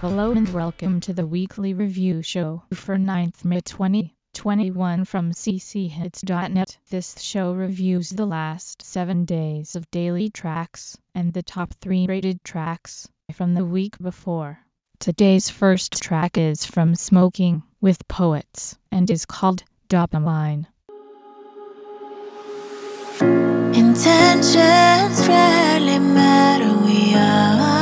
Hello and welcome to the weekly review show for 9th May 2021 from cchits.net. This show reviews the last 7 days of daily tracks and the top 3 rated tracks from the week before. Today's first track is from Smoking with Poets and is called Dopamine. Intentions rarely matter, we are.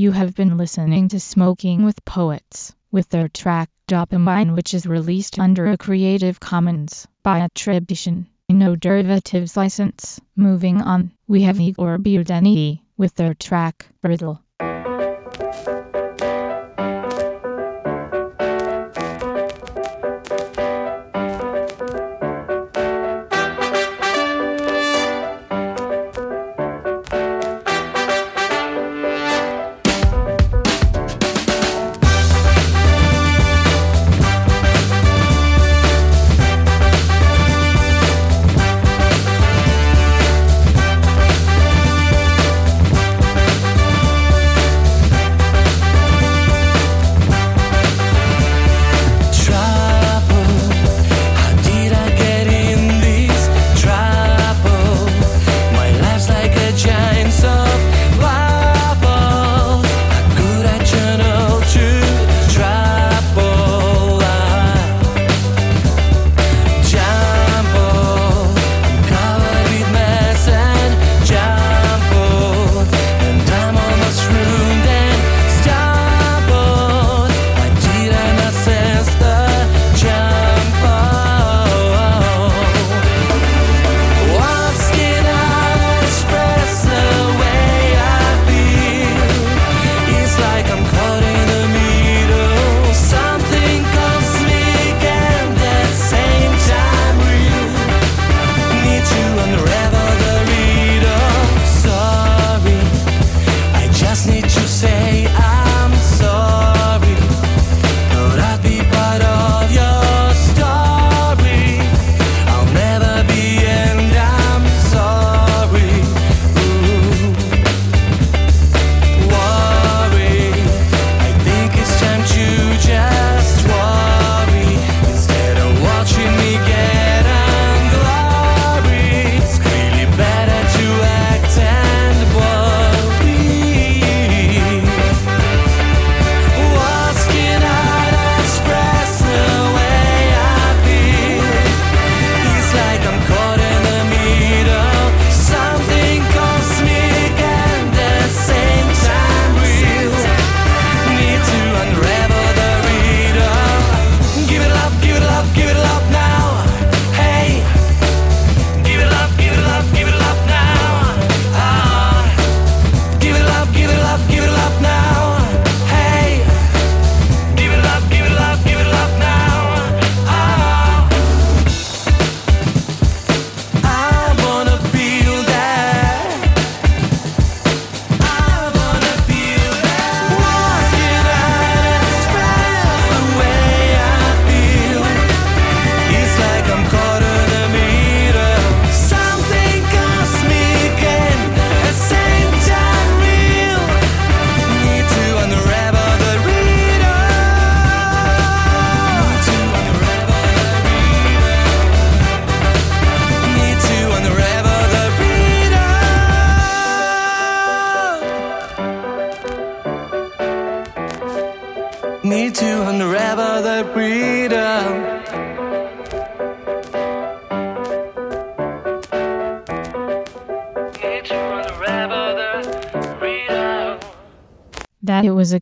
You have been listening to Smoking with Poets with their track Dopamine which is released under a Creative Commons by attribution, no derivatives license. Moving on, we have Igor Budeni with their track Brittle.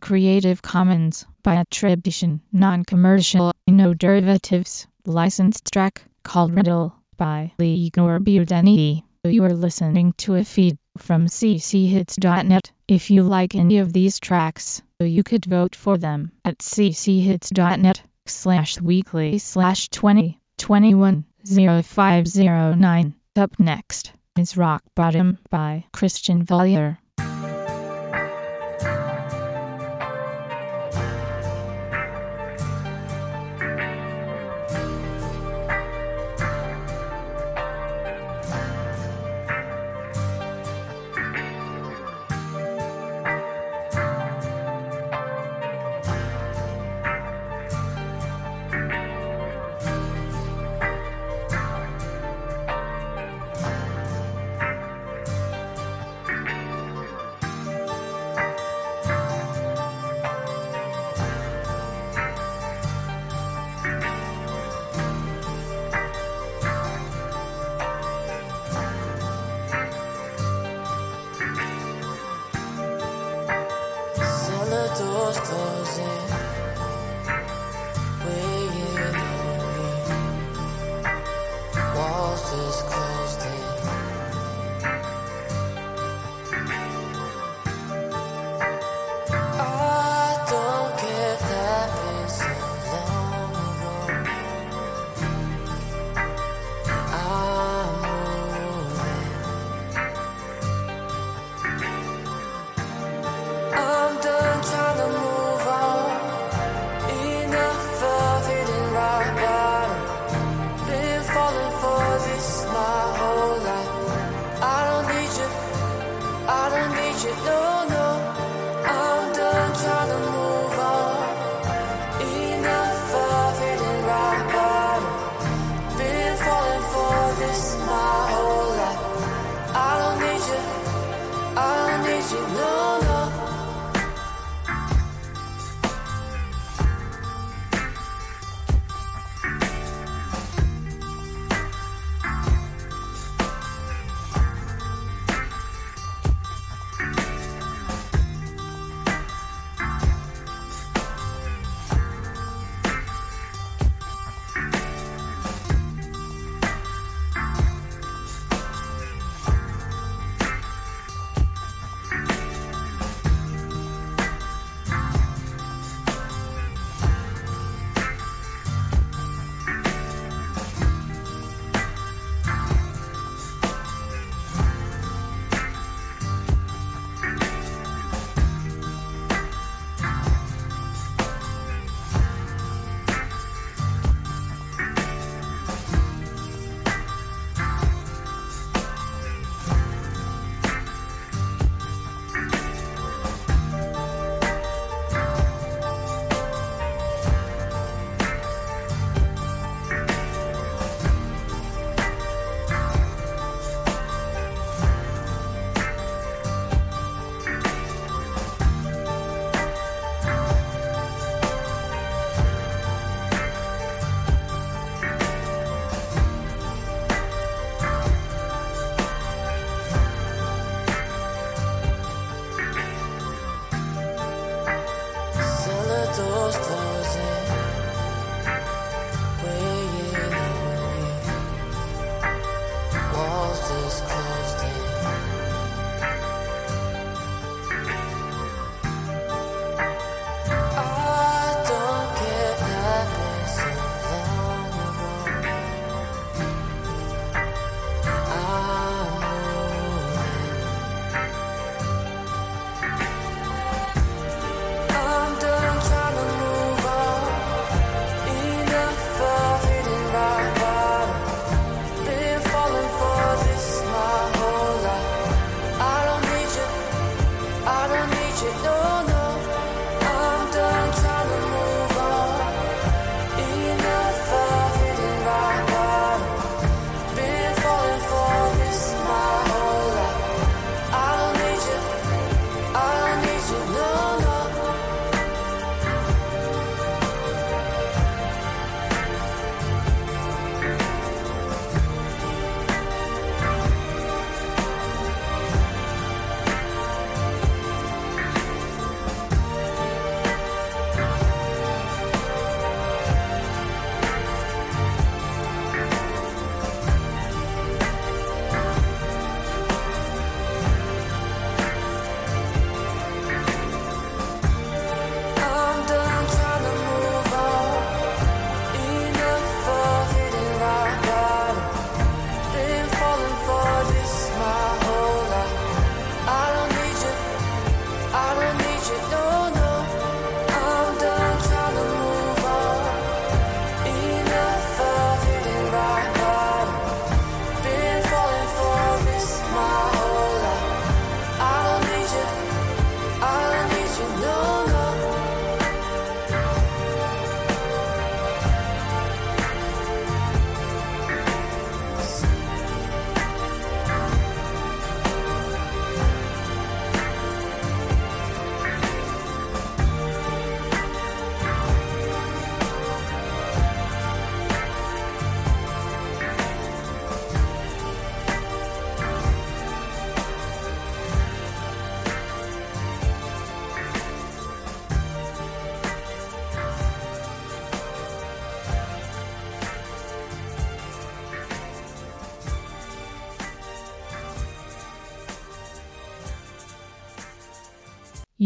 Creative Commons by attribution, non-commercial, no derivatives, licensed track called Riddle by Lee Gorbudeniti. You are listening to a feed from cchits.net. If you like any of these tracks, you could vote for them at cchits.net slash weekly slash 2021 0509. Up next is Rock Bottom by Christian Valier.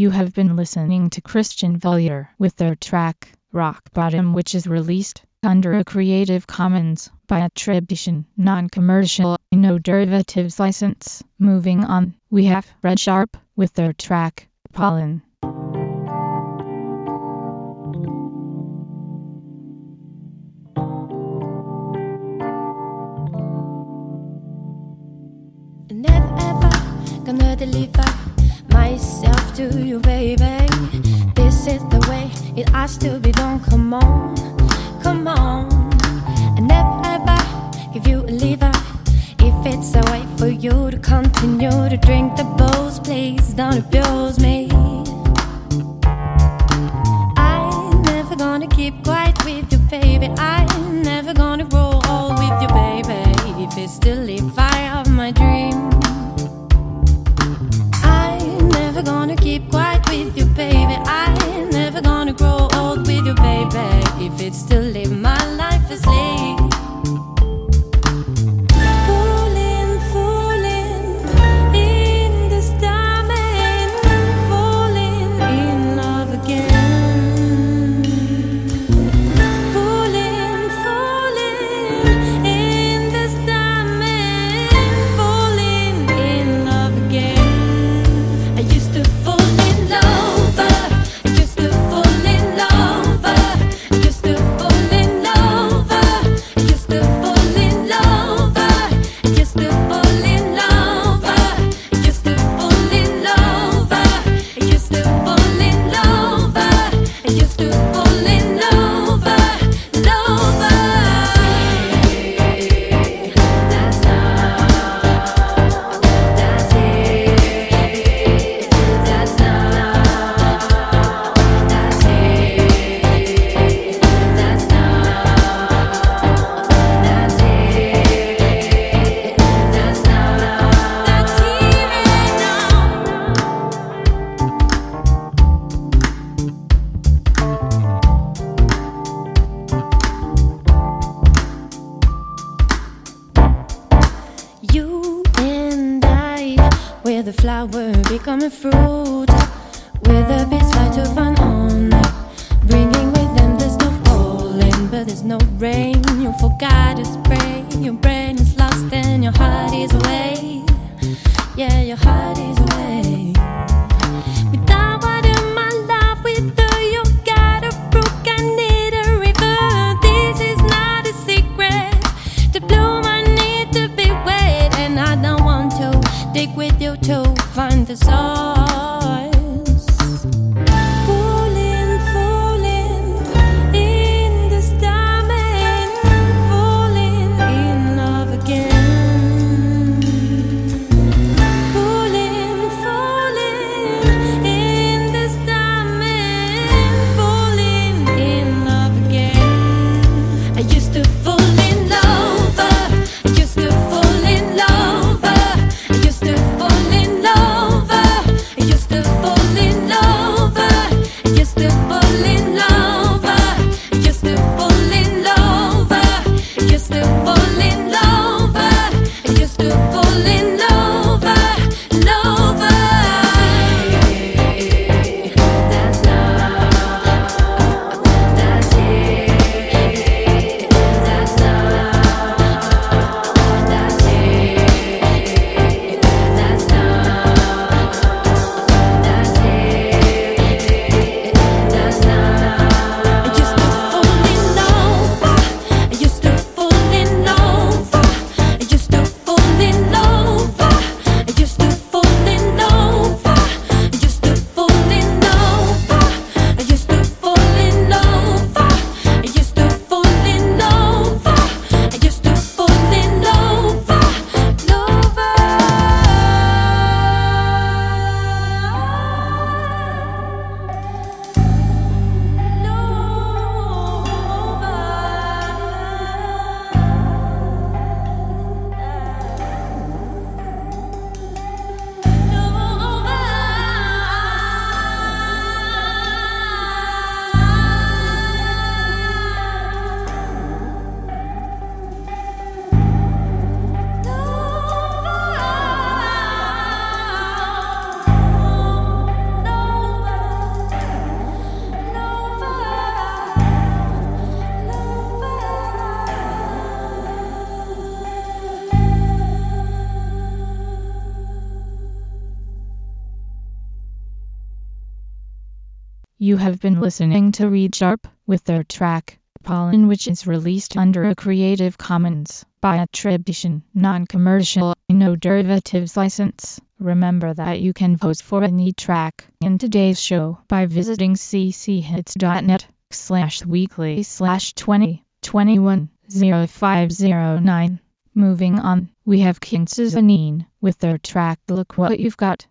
You have been listening to Christian Valier with their track, Rock Bottom, which is released under a Creative Commons by attribution, non-commercial, no derivatives license. Moving on, we have Red Sharp with their track, Pollen. to you, baby. This is the way it has to be done. Come on, come on. I never ever give you a lever. If it's a way for you to continue to drink the booze, please don't abuse me. You have been listening to Reed Sharp with their track Pollen which is released under a Creative Commons by attribution, non-commercial, no derivatives license. Remember that you can vote for any track in today's show by visiting cchits.net slash weekly slash 2021 -0509. Moving on, we have Kinsuzanin with their track Look What You've Got.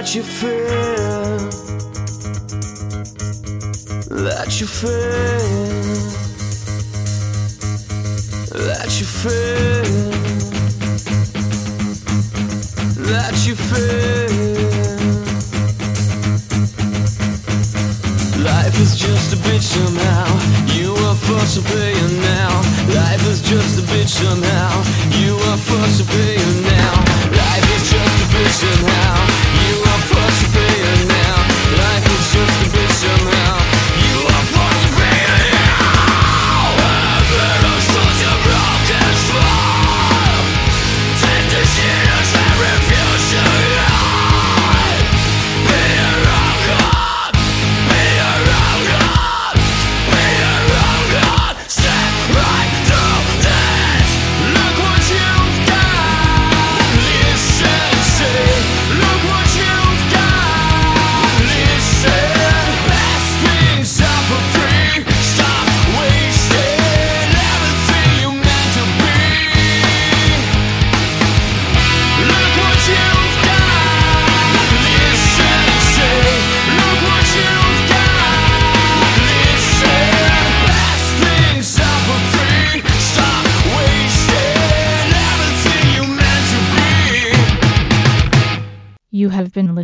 that you feel, that you feel.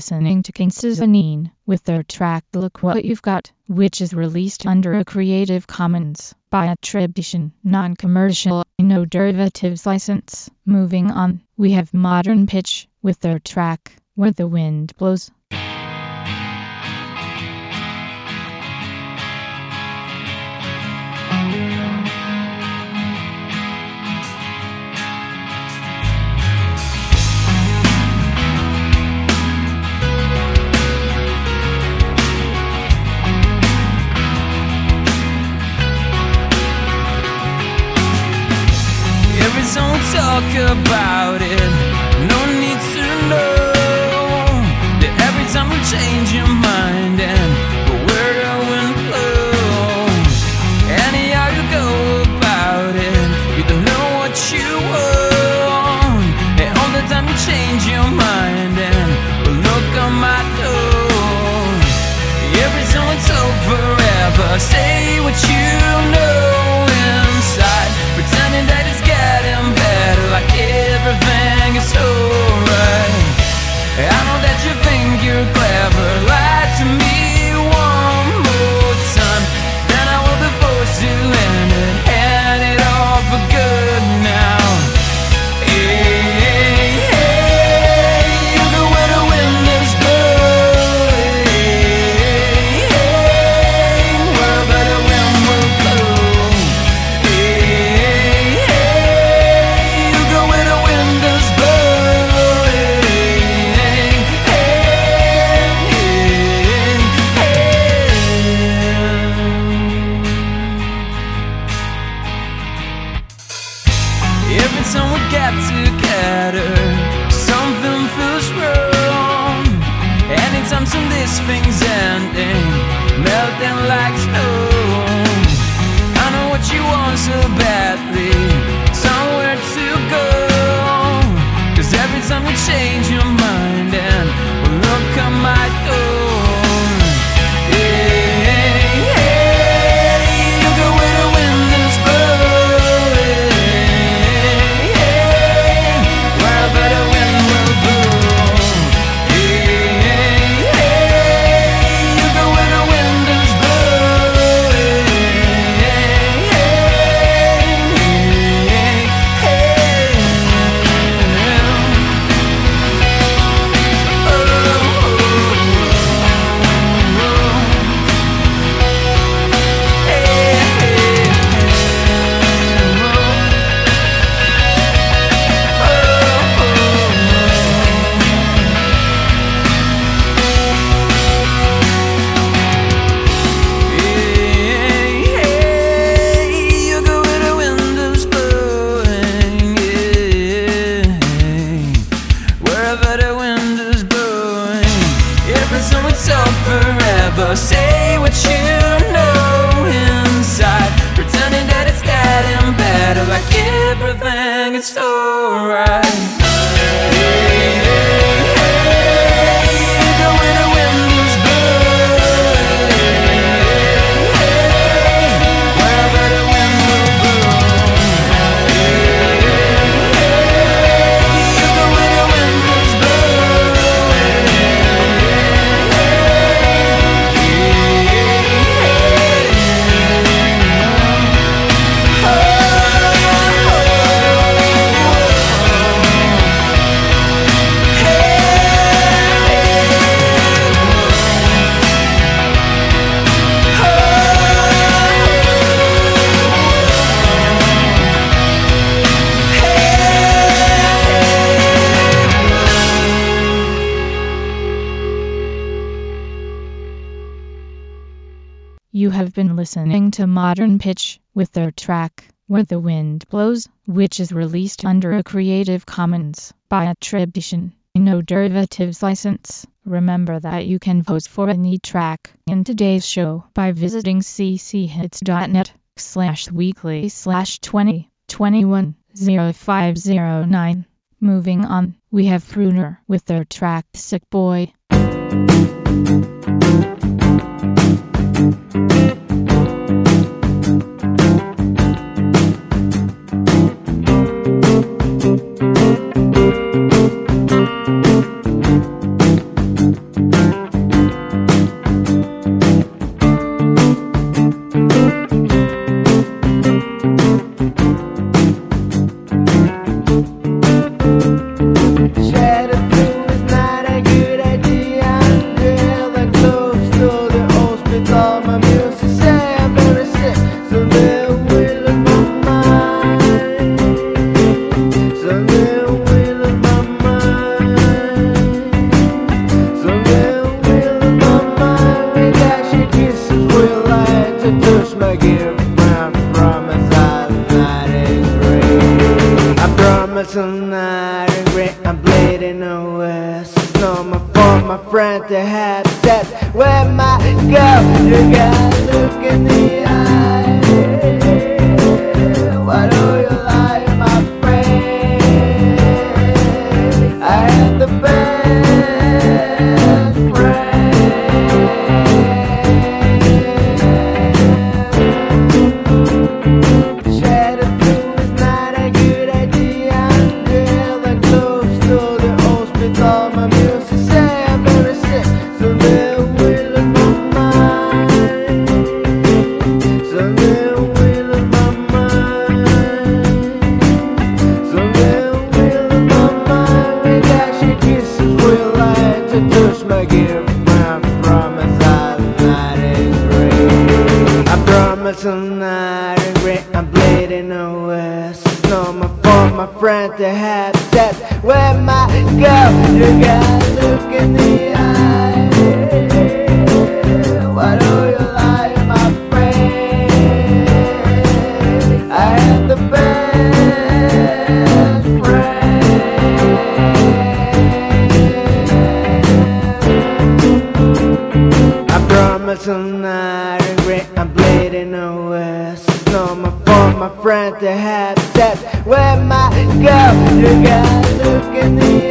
listening to King Suzanine with their track Look What You've Got, which is released under a Creative Commons by attribution, non-commercial, no derivatives license. Moving on, we have Modern Pitch with their track Where the Wind Blows. talk about it. No need to know that every time we change your mind. change your listening to modern pitch with their track Where the Wind Blows, which is released under a Creative Commons by attribution, no derivatives license. Remember that you can vote for any track in today's show by visiting cchits.net slash weekly slash 2021 0509. Moving on, we have Pruner with their track Sick Boy. Thank you. I'm on my phone, my friend, to have sex with my girl. You gotta look in the eye. friend to have sex with my girl. You got looking at me.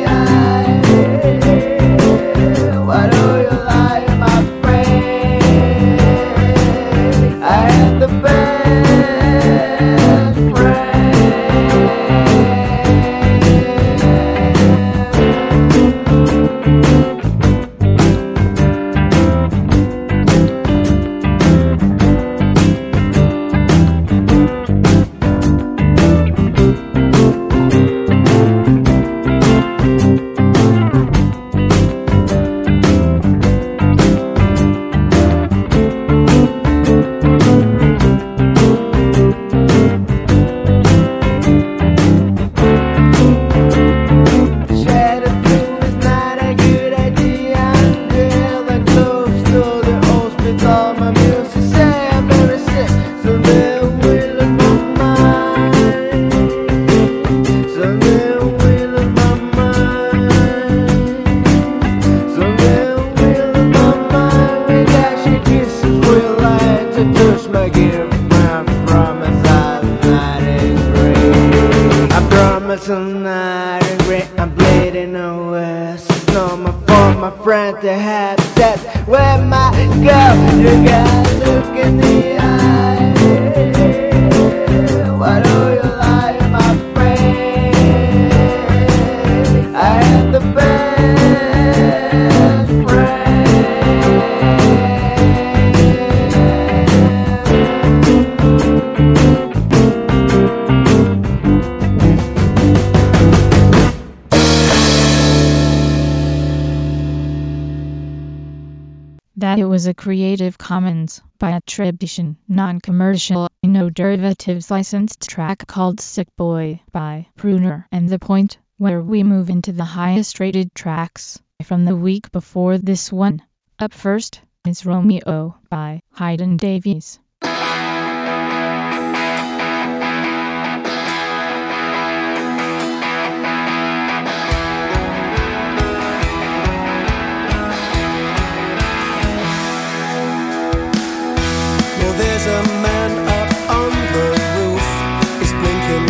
attribution, non-commercial, no derivatives licensed track called Sick Boy by Pruner and The Point, where we move into the highest rated tracks from the week before this one. Up first is Romeo by Hayden Davies.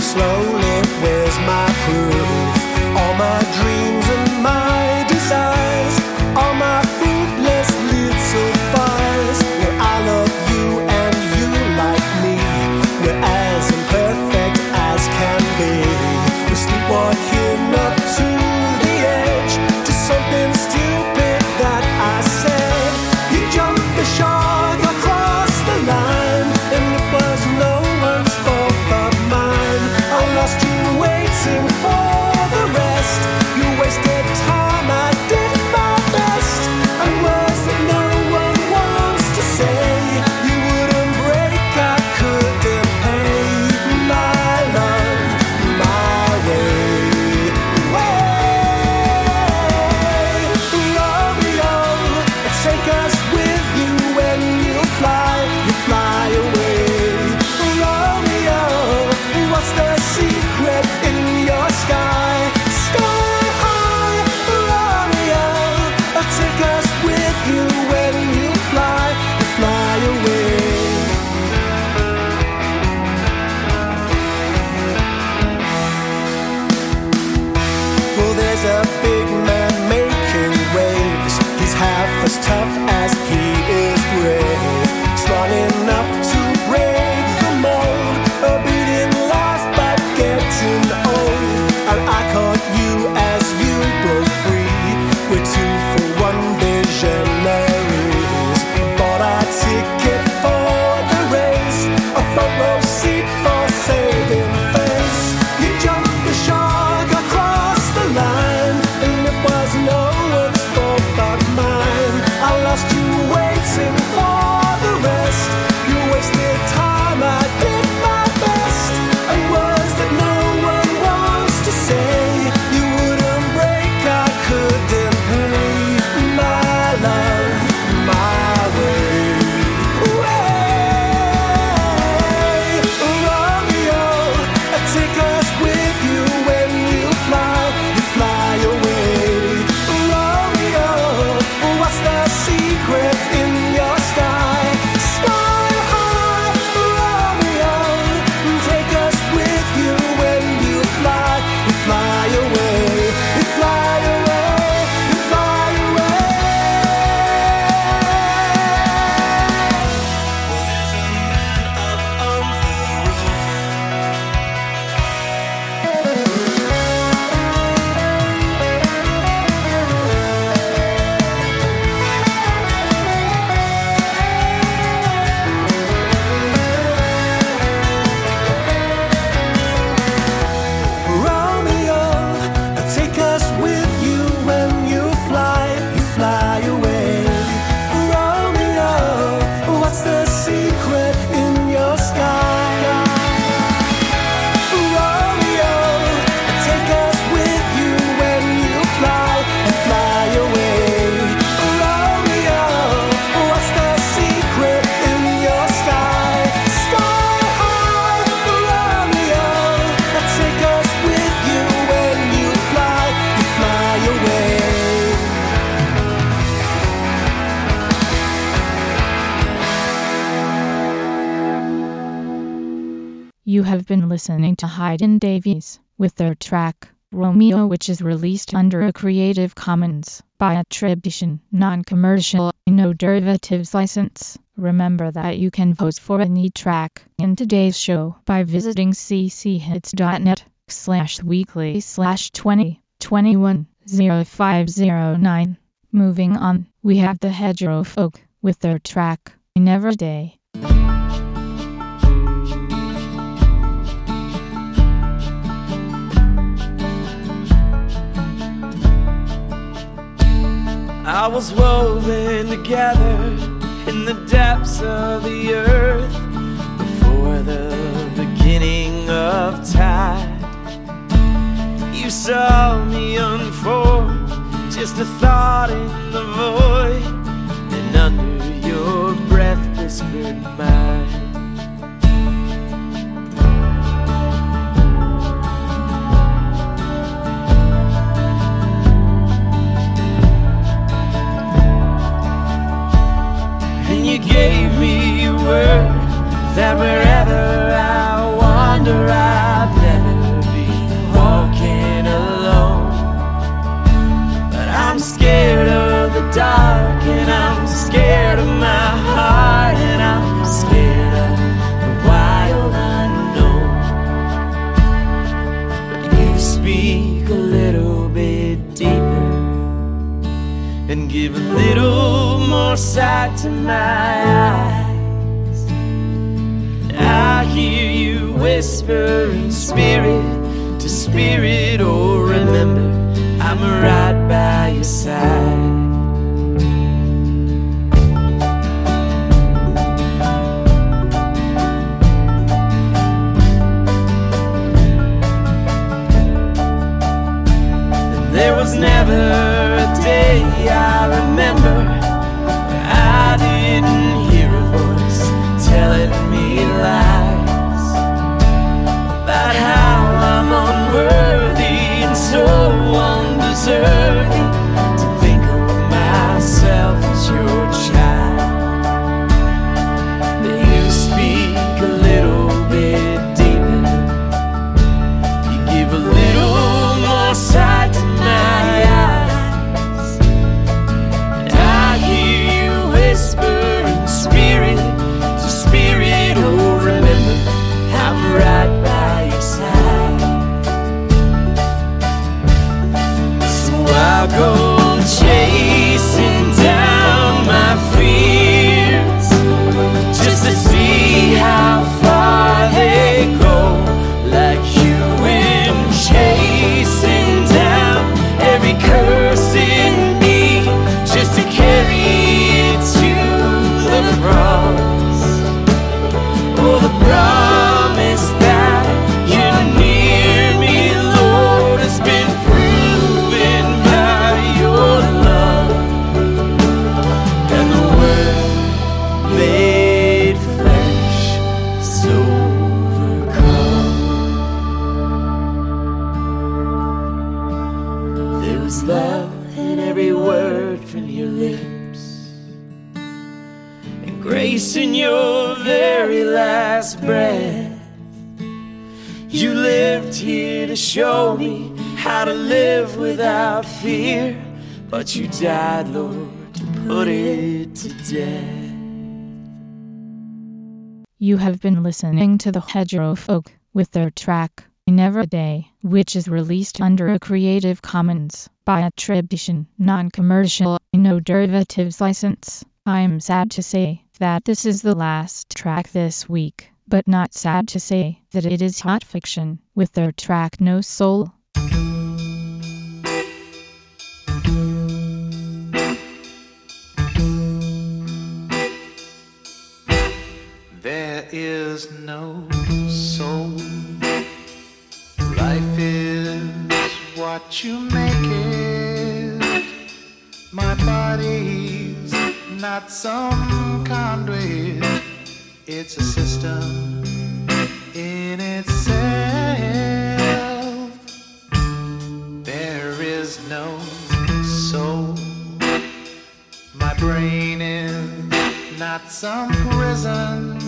slowly. Where's my Listening to Hayden Davies with their track Romeo which is released under a Creative Commons by attribution, non-commercial, no derivatives license. Remember that you can vote for any track in today's show by visiting cchits.net slash weekly slash 2021 0509. Moving on, we have the Hedgerow Folk with their track Never Day. I was woven together in the depths of the earth before the beginning of time. You saw me unfold, just a thought in the void, and under your breath whispered mine. My last breath. You lived here to show me how to live without fear, but you died, Lord, to put it to death. You have been listening to the Hedgerow Folk with their track Never a Day, which is released under a Creative Commons by attribution, non-commercial, no derivatives license. I'm sad to say that this is the last track this week, but not sad to say that it is Hot Fiction with their track No Soul. There is no soul. Life is what you make it. My body's not some conduit, it's a system in itself. There is no soul. My brain is not some prison.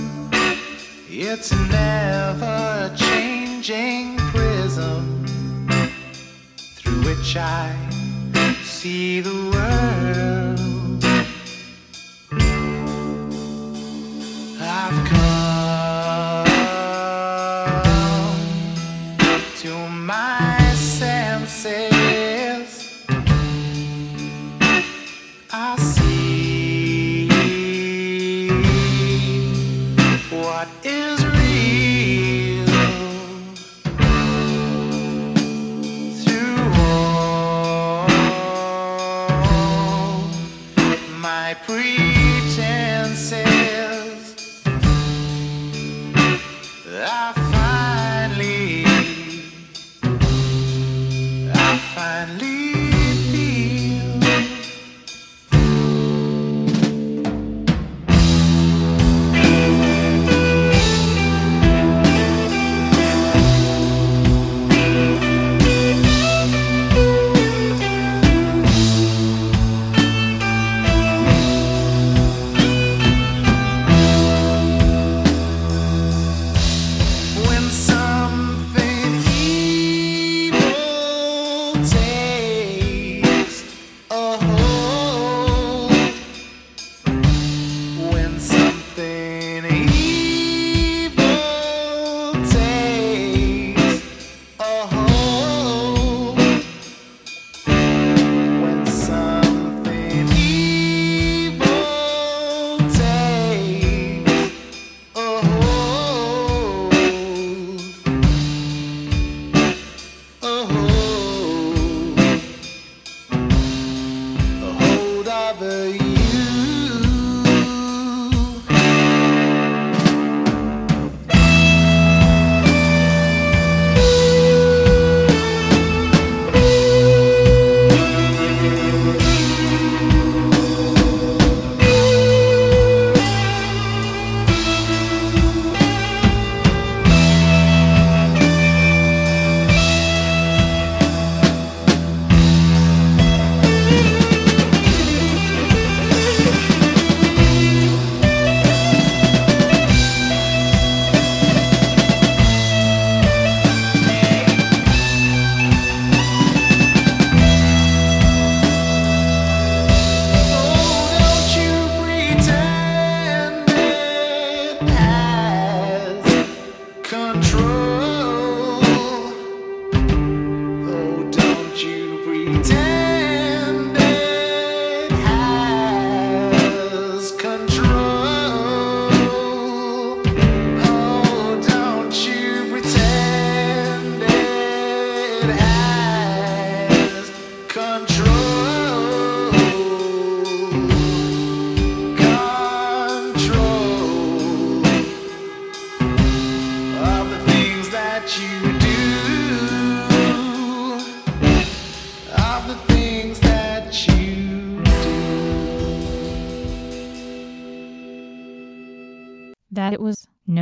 It's an ever changing prism through which I see the world. I've come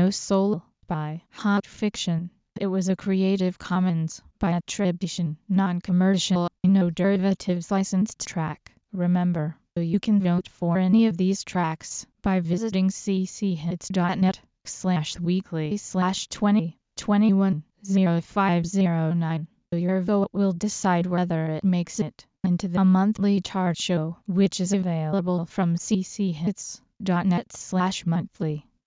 Soul by Hot Fiction. It was a Creative Commons by attribution, non-commercial, no derivatives licensed track. Remember, you can vote for any of these tracks by visiting cchits.net slash weekly slash 20 21 0509. Your vote will decide whether it makes it into the monthly chart show, which is available from cchits.net slash monthly.